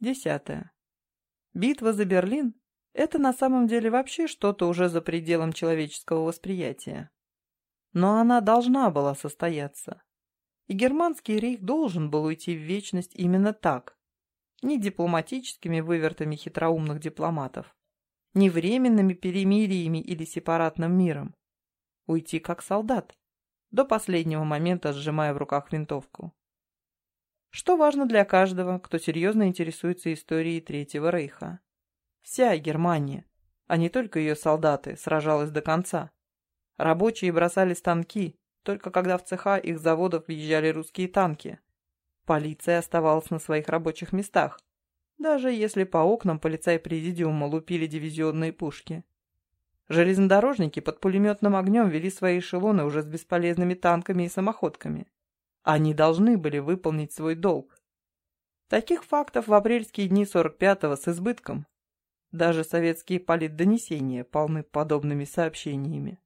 Десятое. Битва за Берлин – это на самом деле вообще что-то уже за пределом человеческого восприятия. Но она должна была состояться. И германский рейх должен был уйти в вечность именно так. Не дипломатическими вывертами хитроумных дипломатов, не временными перемириями или сепаратным миром. Уйти как солдат, до последнего момента сжимая в руках винтовку. Что важно для каждого, кто серьезно интересуется историей Третьего Рейха. Вся Германия, а не только ее солдаты, сражалась до конца. Рабочие бросали станки, только когда в цеха их заводов въезжали русские танки. Полиция оставалась на своих рабочих местах, даже если по окнам полицай президиума лупили дивизионные пушки. Железнодорожники под пулеметным огнем вели свои эшелоны уже с бесполезными танками и самоходками. Они должны были выполнить свой долг. Таких фактов в апрельские дни 45-го с избытком. Даже советские политдонесения полны подобными сообщениями.